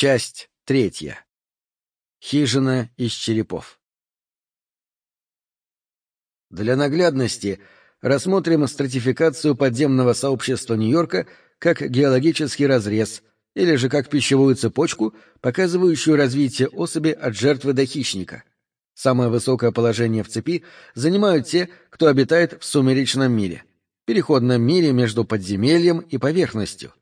Часть третья. Хижина из черепов. Для наглядности рассмотрим стратификацию подземного сообщества Нью-Йорка как геологический разрез или же как пищевую цепочку, показывающую развитие особи от жертвы до хищника. Самое высокое положение в цепи занимают те, кто обитает в сумеречном мире, переходном мире между подземельем и поверхностью.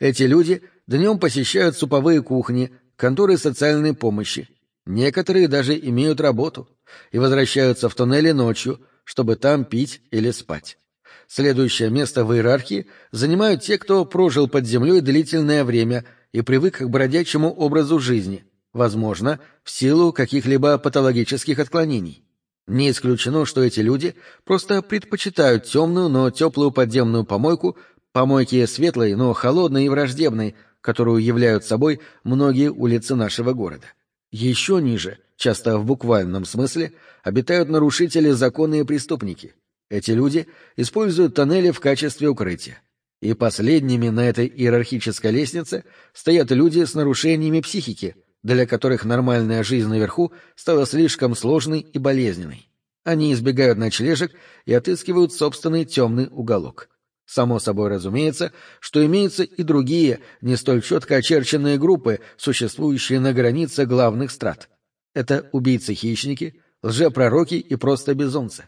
Эти люди днем посещают суповые кухни, конторы социальной помощи. Некоторые даже имеют работу и возвращаются в туннели ночью, чтобы там пить или спать. Следующее место в иерархии занимают те, кто прожил под землей длительное время и привык к бродячему образу жизни, возможно, в силу каких-либо патологических отклонений. Не исключено, что эти люди просто предпочитают темную, но теплую подземную помойку, помойки светлой, но холодной и враждебной, которую являют собой многие улицы нашего города. Еще ниже, часто в буквальном смысле, обитают нарушители закона и преступники. Эти люди используют тоннели в качестве укрытия. И последними на этой иерархической лестнице стоят люди с нарушениями психики, для которых нормальная жизнь наверху стала слишком сложной и болезненной. Они избегают ночлежек и отыскивают собственный темный уголок. Само собой разумеется, что имеются и другие, не столь четко очерченные группы, существующие на границе главных страт. Это убийцы-хищники, лжепророки и просто безумцы.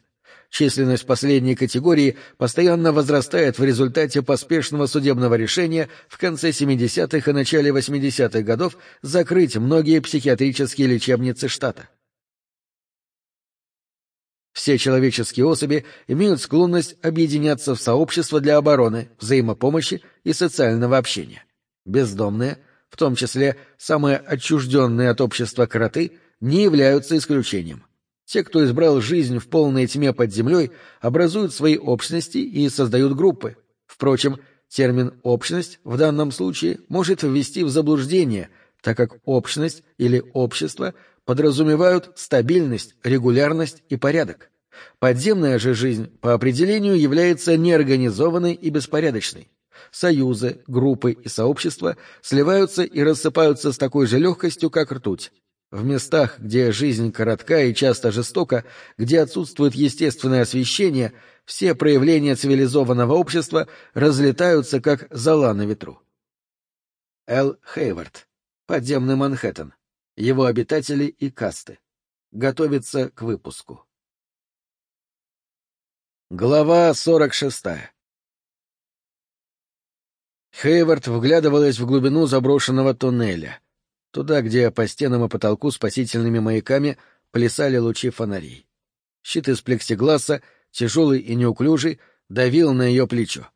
Численность последней категории постоянно возрастает в результате поспешного судебного решения в конце 70-х и начале 80-х годов закрыть многие психиатрические лечебницы штата. Все человеческие особи имеют склонность объединяться в сообщества для обороны, взаимопомощи и социального общения. Бездомные, в том числе самые отчужденные от общества кроты, не являются исключением. Те, кто избрал жизнь в полной тьме под землей, образуют свои общности и создают группы. Впрочем, термин «общность» в данном случае может ввести в заблуждение, так как общность или общество подразумевают стабильность, регулярность и порядок. Подземная же жизнь по определению является неорганизованной и беспорядочной. Союзы, группы и сообщества сливаются и рассыпаются с такой же легкостью, как ртуть. В местах, где жизнь коротка и часто жестока, где отсутствует естественное освещение, все проявления цивилизованного общества разлетаются, как зола на ветру. Эл Хейвард. Подземный Манхэттен его обитатели и касты. Готовится к выпуску. Глава 46 Хейвард вглядывалась в глубину заброшенного туннеля, туда, где по стенам и потолку спасительными маяками плясали лучи фонарей. Щит из плексигласа, тяжелый и неуклюжий, давил на ее плечо.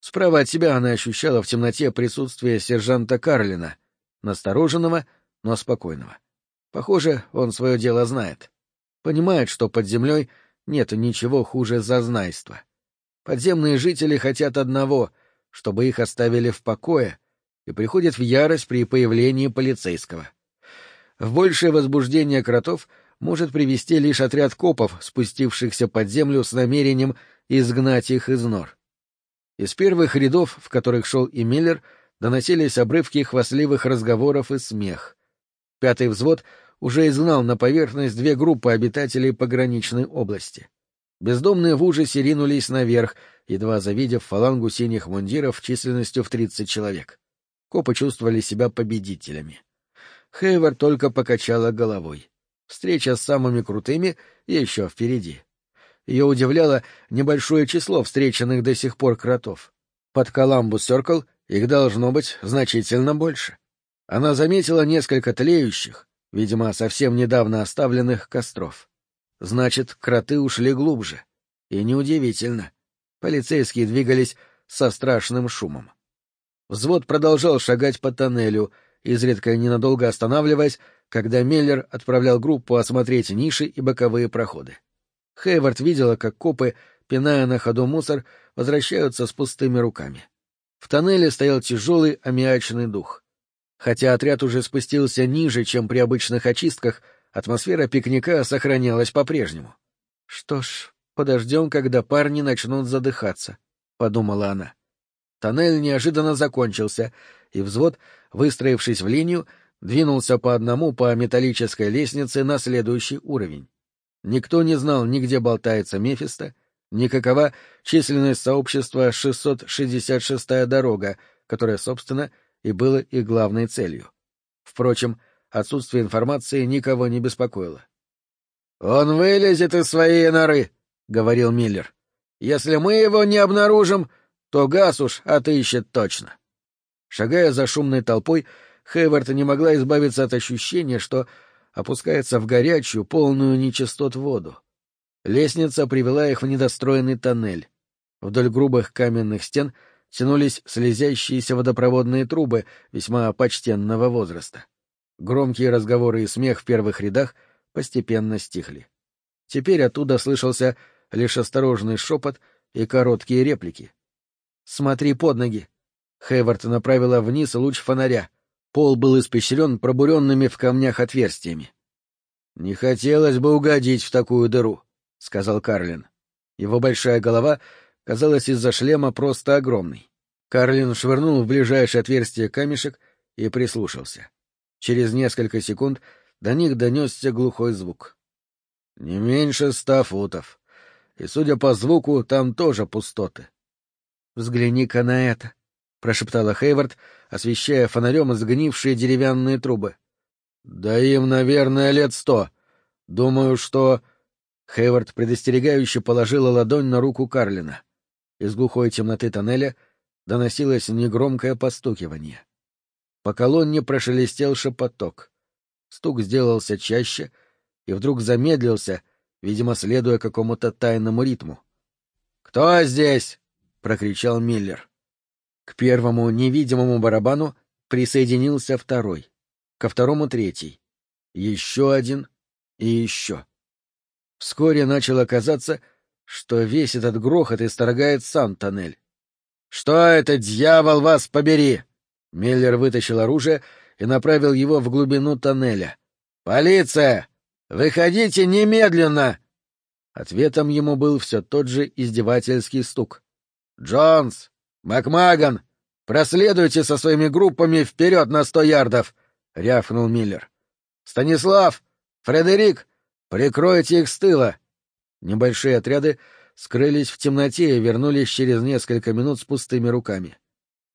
Справа от себя она ощущала в темноте присутствие сержанта Карлина, настороженного — но спокойного. Похоже, он свое дело знает. Понимает, что под землей нет ничего хуже зазнайства. Подземные жители хотят одного — чтобы их оставили в покое, и приходят в ярость при появлении полицейского. В большее возбуждение кротов может привести лишь отряд копов, спустившихся под землю с намерением изгнать их из нор. Из первых рядов, в которых шел и Миллер, доносились обрывки хвастливых разговоров и смех. Пятый взвод уже изгнал на поверхность две группы обитателей пограничной области. Бездомные в ужасе ринулись наверх, едва завидев фалангу синих мундиров численностью в тридцать человек. Копы чувствовали себя победителями. Хейвер только покачала головой. Встреча с самыми крутыми еще впереди. Ее удивляло небольшое число встреченных до сих пор кротов. Под Коламбус Сёркл их должно быть значительно больше. Она заметила несколько тлеющих, видимо, совсем недавно оставленных костров. Значит, кроты ушли глубже. И неудивительно. Полицейские двигались со страшным шумом. Взвод продолжал шагать по тоннелю, изредка ненадолго останавливаясь, когда Меллер отправлял группу осмотреть ниши и боковые проходы. Хейвард видела, как копы, пиная на ходу мусор, возвращаются с пустыми руками. В тоннеле стоял тяжелый аммиачный дух. Хотя отряд уже спустился ниже, чем при обычных очистках, атмосфера пикника сохранялась по-прежнему. «Что ж, подождем, когда парни начнут задыхаться», — подумала она. Тоннель неожиданно закончился, и взвод, выстроившись в линию, двинулся по одному по металлической лестнице на следующий уровень. Никто не знал ни где болтается Мефисто, ни какова численность сообщества 666-я дорога, которая, собственно, и было их главной целью. Впрочем, отсутствие информации никого не беспокоило. «Он вылезет из своей норы», — говорил Миллер. «Если мы его не обнаружим, то газ уж отыщет точно». Шагая за шумной толпой, Хейвард не могла избавиться от ощущения, что опускается в горячую, полную нечистот воду. Лестница привела их в недостроенный тоннель. Вдоль грубых каменных стен тянулись слезящиеся водопроводные трубы весьма почтенного возраста. Громкие разговоры и смех в первых рядах постепенно стихли. Теперь оттуда слышался лишь осторожный шепот и короткие реплики. «Смотри под ноги!» Хейвард направила вниз луч фонаря. Пол был испещрен пробуренными в камнях отверстиями. «Не хотелось бы угодить в такую дыру», — сказал Карлин. Его большая голова казалась из-за шлема просто огромной. Карлин швырнул в ближайшее отверстие камешек и прислушался. Через несколько секунд до них донесся глухой звук. Не меньше ста футов. И, судя по звуку, там тоже пустоты. — Взгляни-ка на это, — прошептала Хейвард, освещая фонарем сгнившие деревянные трубы. — Да им, наверное, лет сто. Думаю, что... Хейвард предостерегающе положила ладонь на руку Карлина. Из глухой темноты тоннеля доносилось негромкое постукивание. По колонне прошелестел шепоток. Стук сделался чаще и вдруг замедлился, видимо, следуя какому-то тайному ритму. «Кто здесь?» — прокричал Миллер. К первому невидимому барабану присоединился второй, ко второму — третий, еще один и еще. Вскоре начало казаться, что весь этот грохот исторгает сам тоннель. «Что это, дьявол, вас побери!» Миллер вытащил оружие и направил его в глубину тоннеля. «Полиция! Выходите немедленно!» Ответом ему был все тот же издевательский стук. «Джонс! Макмаган! Проследуйте со своими группами вперед на сто ярдов!» — рявкнул Миллер. «Станислав! Фредерик! Прикройте их с тыла!» Небольшие отряды скрылись в темноте и вернулись через несколько минут с пустыми руками.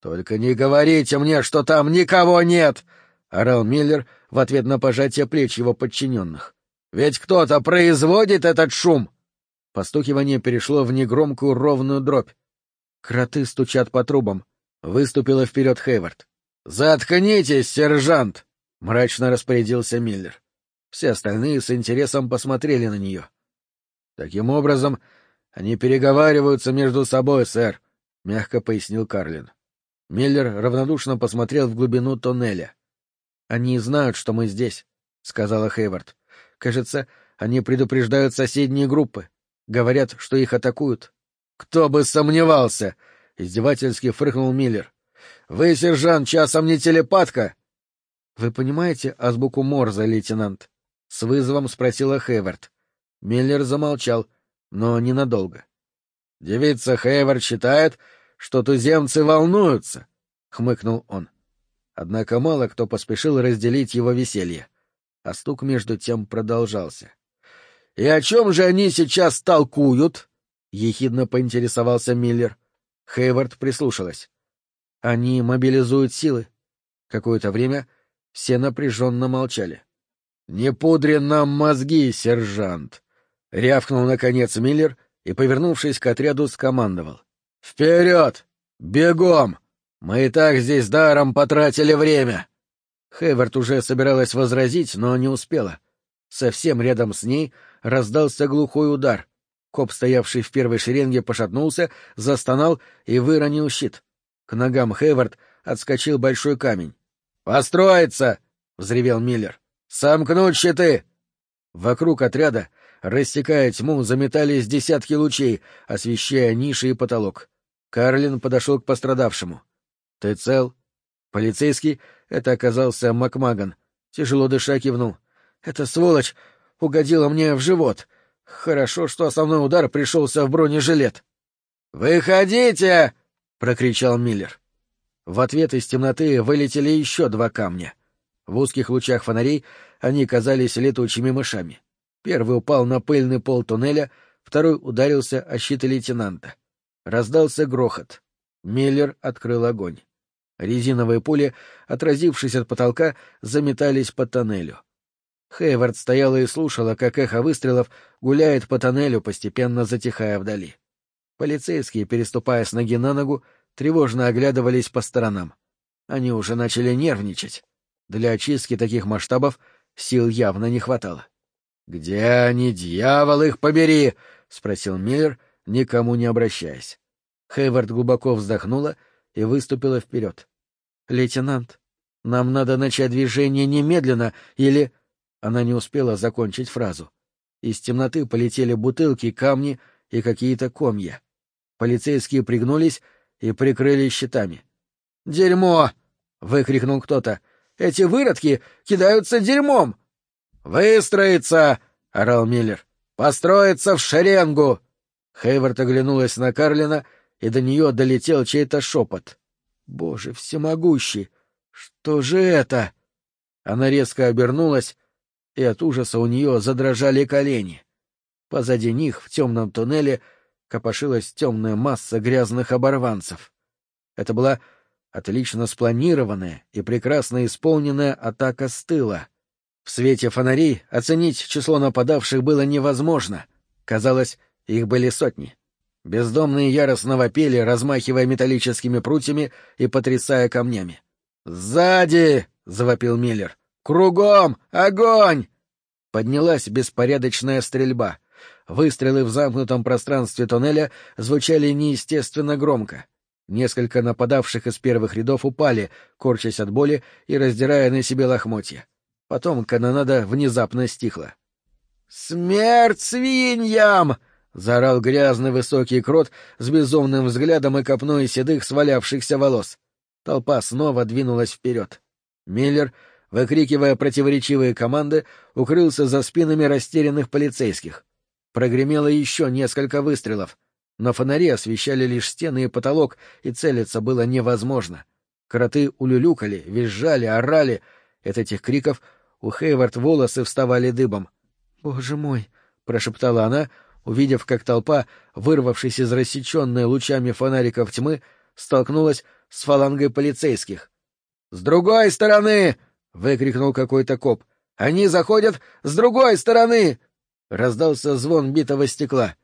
«Только не говорите мне, что там никого нет!» — орал Миллер в ответ на пожатие плеч его подчиненных. «Ведь кто-то производит этот шум!» Постукивание перешло в негромкую ровную дробь. Кроты стучат по трубам. Выступила вперед Хейвард. «Заткнитесь, сержант!» — мрачно распорядился Миллер. Все остальные с интересом посмотрели на нее. «Таким образом, они переговариваются между собой, сэр», — мягко пояснил Карлин. Миллер равнодушно посмотрел в глубину тоннеля. «Они знают, что мы здесь», — сказала Хейвард. «Кажется, они предупреждают соседние группы. Говорят, что их атакуют». «Кто бы сомневался!» — издевательски фыркнул Миллер. «Вы, сержант, часом не телепатка?» «Вы понимаете азбуку Морзе, лейтенант?» — с вызовом спросила Хейвард. Миллер замолчал, но ненадолго. «Девица Хейвард считает, что туземцы волнуются, — хмыкнул он. Однако мало кто поспешил разделить его веселье, а стук между тем продолжался. — И о чем же они сейчас толкуют? — ехидно поинтересовался Миллер. Хейвард прислушалась. — Они мобилизуют силы. Какое-то время все напряженно молчали. — Не пудри нам мозги, сержант! — рявкнул, наконец, Миллер и, повернувшись к отряду, скомандовал. «Вперед! Бегом! Мы и так здесь даром потратили время!» Хейвард уже собиралась возразить, но не успела. Совсем рядом с ней раздался глухой удар. Коп, стоявший в первой шеренге, пошатнулся, застонал и выронил щит. К ногам Хейвард отскочил большой камень. «Построиться!» — взревел Миллер. «Сомкнуть щиты!» Вокруг отряда, рассекая тьму, заметались десятки лучей, освещая ниши и потолок. Карлин подошел к пострадавшему. — Ты цел? Полицейский, это оказался Макмаган, тяжело дыша кивнул. — Эта сволочь угодила мне в живот. Хорошо, что основной удар пришелся в бронежилет. «Выходите!» — прокричал Миллер. В ответ из темноты вылетели еще два камня. В узких лучах фонарей они казались летучими мышами. Первый упал на пыльный пол туннеля, второй ударился о щиты лейтенанта. Раздался грохот. Миллер открыл огонь. Резиновые пули, отразившись от потолка, заметались по тоннелю. Хейвард стояла и слушала, как эхо выстрелов гуляет по тоннелю, постепенно затихая вдали. Полицейские, переступая с ноги на ногу, тревожно оглядывались по сторонам. Они уже начали нервничать. Для очистки таких масштабов сил явно не хватало. — Где они, дьявол, их побери? — спросил Миллер, никому не обращаясь. Хейвард глубоко вздохнула и выступила вперед. — Лейтенант, нам надо начать движение немедленно, или... Она не успела закончить фразу. Из темноты полетели бутылки, камни и какие-то комья. Полицейские пригнулись и прикрылись щитами. «Дерьмо!» — выкрикнул кто-то. «Эти выродки кидаются дерьмом!» «Выстроиться!» — орал Миллер. «Построиться в шеренгу!» Хейвард оглянулась на Карлина, и до нее долетел чей-то шепот. «Боже всемогущий! Что же это?» Она резко обернулась и от ужаса у нее задрожали колени. Позади них, в темном туннеле, копошилась темная масса грязных оборванцев. Это была отлично спланированная и прекрасно исполненная атака с тыла. В свете фонарей оценить число нападавших было невозможно. Казалось, их были сотни. Бездомные яростно вопели, размахивая металлическими прутьями и потрясая камнями. «Сзади!» — завопил Миллер. «Кругом! Огонь!» Поднялась беспорядочная стрельба. Выстрелы в замкнутом пространстве тоннеля звучали неестественно громко. Несколько нападавших из первых рядов упали, корчась от боли и раздирая на себе лохмотья. Потом канонада внезапно стихла. «Смерть свиньям!» — заорал грязный высокий крот с безумным взглядом и копной седых свалявшихся волос. Толпа снова двинулась вперед. Миллер выкрикивая противоречивые команды, укрылся за спинами растерянных полицейских. Прогремело еще несколько выстрелов, но фонари освещали лишь стены и потолок, и целиться было невозможно. Кроты улюлюкали, визжали, орали. От этих криков у Хейвард волосы вставали дыбом. «Боже мой!» — прошептала она, увидев, как толпа, вырвавшись из рассеченной лучами фонариков тьмы, столкнулась с фалангой полицейских. «С другой стороны!» выкрикнул какой-то коп. Они заходят с другой стороны! Раздался звон битого стекла,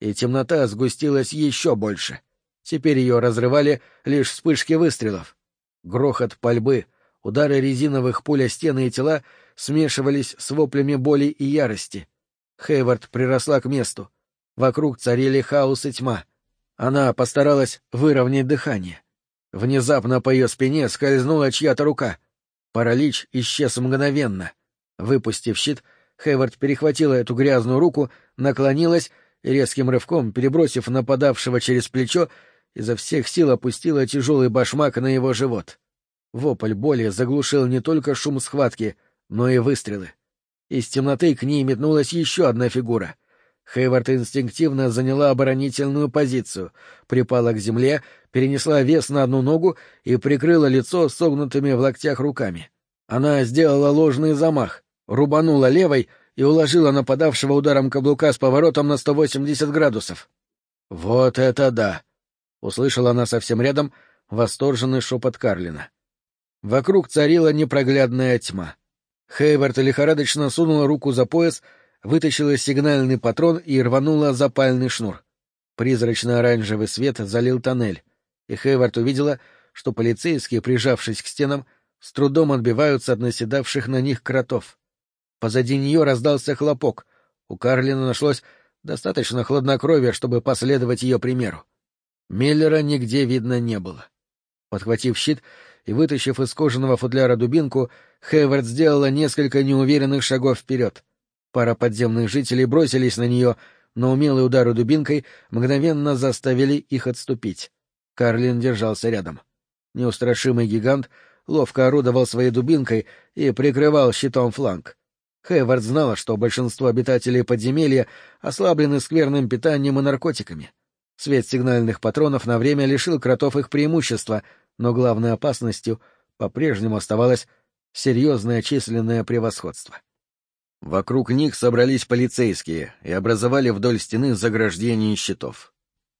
и темнота сгустилась еще больше. Теперь ее разрывали лишь вспышки выстрелов. Грохот пальбы, удары резиновых пуль о стены и тела смешивались с воплями боли и ярости. Хейвард приросла к месту. Вокруг царили хаос и тьма. Она постаралась выровнять дыхание. Внезапно по ее спине скользнула чья-то рука — Паралич исчез мгновенно. Выпустив щит, Хейвард перехватила эту грязную руку, наклонилась и резким рывком, перебросив нападавшего через плечо, изо всех сил опустила тяжелый башмак на его живот. Вопль боли заглушил не только шум схватки, но и выстрелы. Из темноты к ней метнулась еще одна фигура. Хейвард инстинктивно заняла оборонительную позицию, припала к земле, перенесла вес на одну ногу и прикрыла лицо согнутыми в локтях руками. Она сделала ложный замах, рубанула левой и уложила нападавшего ударом каблука с поворотом на 180 градусов. «Вот это да!» — услышала она совсем рядом восторженный шепот Карлина. Вокруг царила непроглядная тьма. Хейвард лихорадочно сунула руку за пояс, вытащила сигнальный патрон и рванула запальный шнур. Призрачно-оранжевый свет залил тоннель, и Хейвард увидела, что полицейские, прижавшись к стенам, с трудом отбиваются от наседавших на них кротов. Позади нее раздался хлопок. У Карлина нашлось достаточно хладнокровия, чтобы последовать ее примеру. Миллера нигде видно не было. Подхватив щит и вытащив из кожаного футляра дубинку, Хейвард сделала несколько неуверенных шагов вперед — Пара подземных жителей бросились на нее, но умелые удары дубинкой мгновенно заставили их отступить. Карлин держался рядом. Неустрашимый гигант ловко орудовал своей дубинкой и прикрывал щитом фланг. Хейвард знала, что большинство обитателей подземелья ослаблены скверным питанием и наркотиками. Свет сигнальных патронов на время лишил кротов их преимущества, но главной опасностью по-прежнему оставалась серьезное численное превосходство. Вокруг них собрались полицейские и образовали вдоль стены заграждение щитов.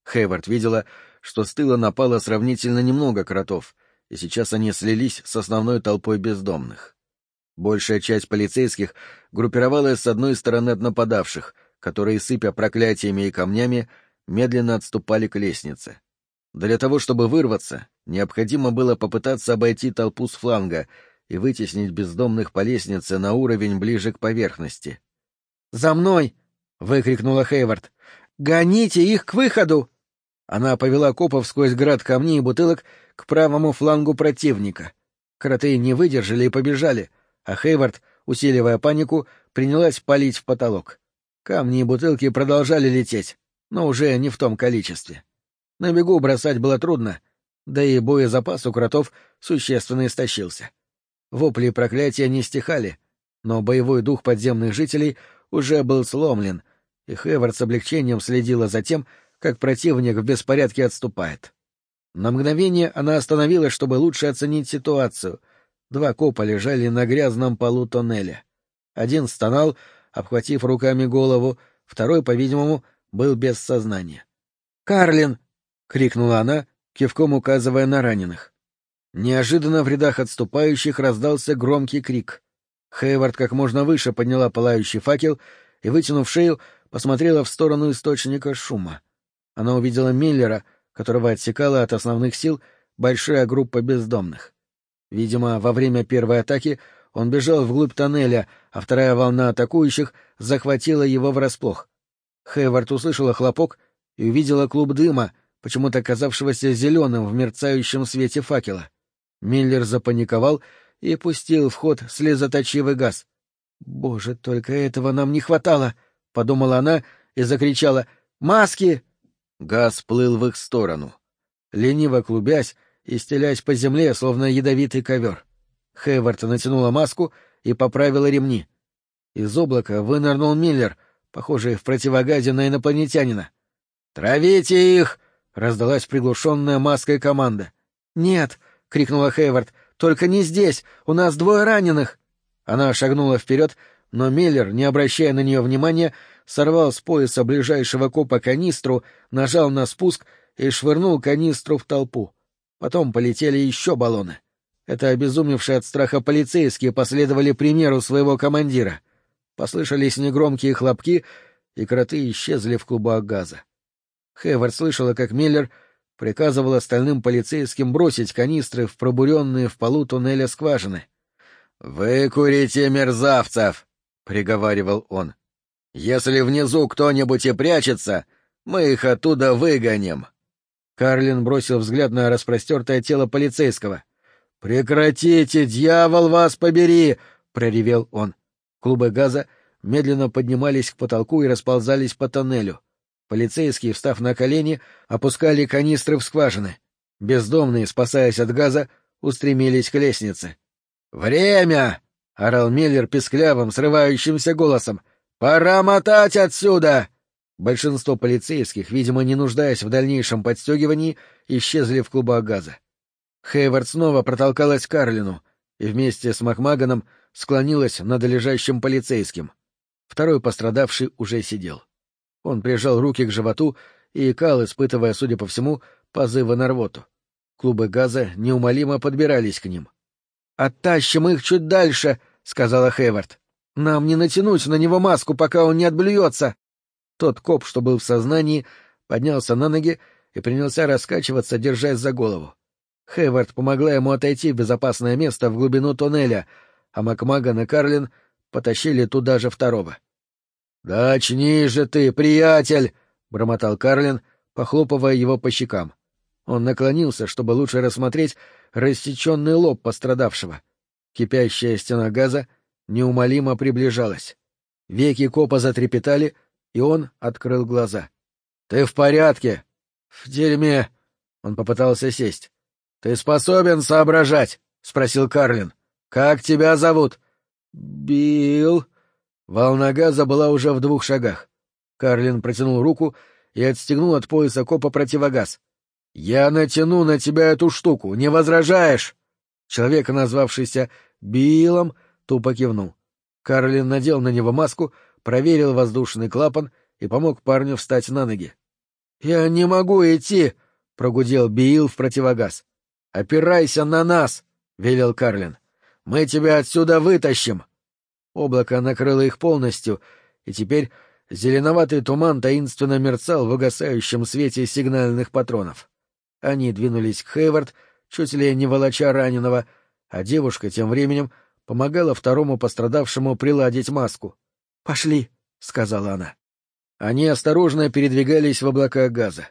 Хейвард видела, что с тыла напало сравнительно немного кротов, и сейчас они слились с основной толпой бездомных. Большая часть полицейских группировалась с одной стороны от нападавших, которые, сыпя проклятиями и камнями, медленно отступали к лестнице. Для того, чтобы вырваться, необходимо было попытаться обойти толпу с фланга и вытеснить бездомных по лестнице на уровень ближе к поверхности. «За мной!» — выкрикнула Хейвард. «Гоните их к выходу!» Она повела копов сквозь град камней и бутылок к правому флангу противника. Кроты не выдержали и побежали, а Хейвард, усиливая панику, принялась палить в потолок. Камни и бутылки продолжали лететь, но уже не в том количестве. На бегу бросать было трудно, да и боезапас у кротов существенно истощился. Вопли и проклятия не стихали, но боевой дух подземных жителей уже был сломлен, и Хевард с облегчением следила за тем, как противник в беспорядке отступает. На мгновение она остановилась, чтобы лучше оценить ситуацию. Два копа лежали на грязном полу тоннеля. Один стонал, обхватив руками голову, второй, по-видимому, был без сознания. «Карлин!» — крикнула она, кивком указывая на раненых. Неожиданно в рядах отступающих раздался громкий крик. Хейвард как можно выше подняла пылающий факел и, вытянув шею, посмотрела в сторону источника шума. Она увидела Миллера, которого отсекала от основных сил большая группа бездомных. Видимо, во время первой атаки он бежал вглубь тоннеля, а вторая волна атакующих захватила его врасплох. Хейвард услышала хлопок и увидела клуб дыма, почему-то казавшегося зеленым в мерцающем свете факела. Миллер запаниковал и пустил в ход слезоточивый газ. «Боже, только этого нам не хватало!» — подумала она и закричала «Маски!» Газ плыл в их сторону. Лениво клубясь и стелясь по земле, словно ядовитый ковер. Хейвард натянула маску и поправила ремни. Из облака вынырнул Миллер, похожий в противогазе на инопланетянина. «Травите их!» — раздалась приглушенная маской команда. «Нет!» — крикнула Хейвард. «Только не здесь! У нас двое раненых!» Она шагнула вперед, но Миллер, не обращая на нее внимания, сорвал с пояса ближайшего копа канистру, нажал на спуск и швырнул канистру в толпу. Потом полетели еще баллоны. Это обезумевшие от страха полицейские последовали примеру своего командира. Послышались негромкие хлопки, и кроты исчезли в клубах газа. Хевард слышала, как Миллер приказывал остальным полицейским бросить канистры в пробуренные в полу туннеля скважины. «Выкурите мерзавцев!» — приговаривал он. «Если внизу кто-нибудь и прячется, мы их оттуда выгоним!» Карлин бросил взгляд на распростертое тело полицейского. «Прекратите, дьявол вас побери!» — проревел он. Клубы газа медленно поднимались к потолку и расползались по тоннелю. Полицейские, встав на колени, опускали канистры в скважины. Бездомные, спасаясь от газа, устремились к лестнице. «Время!» — орал Меллер песклявым, срывающимся голосом. «Пора мотать отсюда!» Большинство полицейских, видимо, не нуждаясь в дальнейшем подстегивании, исчезли в клубах газа. Хейвард снова протолкалась к Карлину и вместе с Макмаганом склонилась над лежащим полицейским. Второй пострадавший уже сидел. Он прижал руки к животу и икал, испытывая, судя по всему, позывы на рвоту. Клубы газа неумолимо подбирались к ним. «Оттащим их чуть дальше», — сказала Хейвард. «Нам не натянуть на него маску, пока он не отблюется». Тот коп, что был в сознании, поднялся на ноги и принялся раскачиваться, держась за голову. Хейвард помогла ему отойти в безопасное место в глубину туннеля, а Макмаган и Карлин потащили туда же второго. — Да очнись же ты, приятель! — бормотал Карлин, похлопывая его по щекам. Он наклонился, чтобы лучше рассмотреть рассеченный лоб пострадавшего. Кипящая стена газа неумолимо приближалась. Веки копа затрепетали, и он открыл глаза. — Ты в порядке? — В дерьме. Он попытался сесть. — Ты способен соображать? — спросил Карлин. — Как тебя зовут? — Билл. Волна газа была уже в двух шагах. Карлин протянул руку и отстегнул от пояса копа противогаз. — Я натяну на тебя эту штуку, не возражаешь? Человек, назвавшийся Биллом тупо кивнул. Карлин надел на него маску, проверил воздушный клапан и помог парню встать на ноги. «Я не могу идти!» — прогудел Биил в противогаз. «Опирайся на нас!» — велел Карлин. «Мы тебя отсюда вытащим!» Облако накрыло их полностью, и теперь зеленоватый туман таинственно мерцал в угасающем свете сигнальных патронов. Они двинулись к Хейвард, чуть ли не волоча раненого, а девушка тем временем помогала второму пострадавшему приладить маску. «Пошли», — сказала она. Они осторожно передвигались в облаках газа.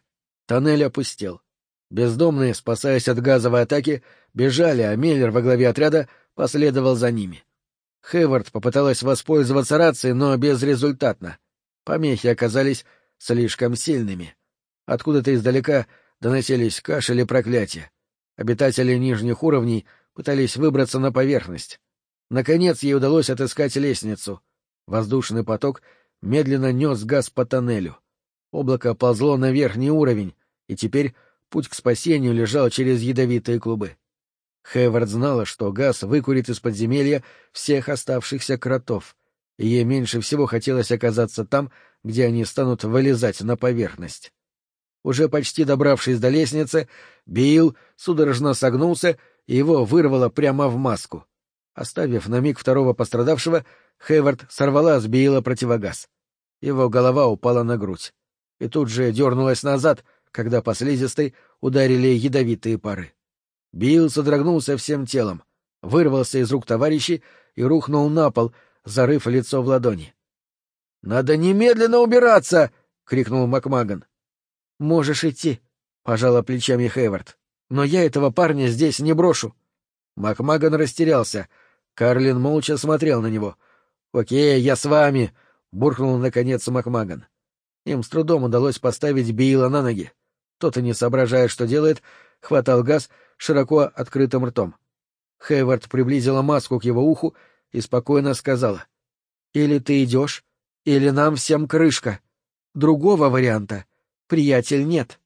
Тоннель опустел. Бездомные, спасаясь от газовой атаки, бежали, а Миллер во главе отряда последовал за ними. Хейвард попыталась воспользоваться рацией, но безрезультатно. Помехи оказались слишком сильными. Откуда-то издалека доносились кашель и проклятия. Обитатели нижних уровней пытались выбраться на поверхность. Наконец ей удалось отыскать лестницу. Воздушный поток медленно нес газ по тоннелю. Облако ползло на верхний уровень, и теперь путь к спасению лежал через ядовитые клубы. Хейвард знала, что газ выкурит из подземелья всех оставшихся кротов, и ей меньше всего хотелось оказаться там, где они станут вылезать на поверхность. Уже почти добравшись до лестницы, Билл судорожно согнулся, и его вырвало прямо в маску. Оставив на миг второго пострадавшего, Хейвард сорвала с Билла противогаз. Его голова упала на грудь, и тут же дернулась назад, когда по слизистой ударили ядовитые пары. Билл содрогнулся всем телом, вырвался из рук товарищей и рухнул на пол, зарыв лицо в ладони. — Надо немедленно убираться! — крикнул Макмаган. — Можешь идти, — пожала плечами Хейвард. — Но я этого парня здесь не брошу. Макмаган растерялся. Карлин молча смотрел на него. — Окей, я с вами! — буркнул наконец Макмаган. Им с трудом удалось поставить Билла на ноги. Тот и не соображая, что делает, хватал газ широко открытым ртом. Хейвард приблизила маску к его уху и спокойно сказала. — Или ты идешь, или нам всем крышка. Другого варианта, приятель, нет.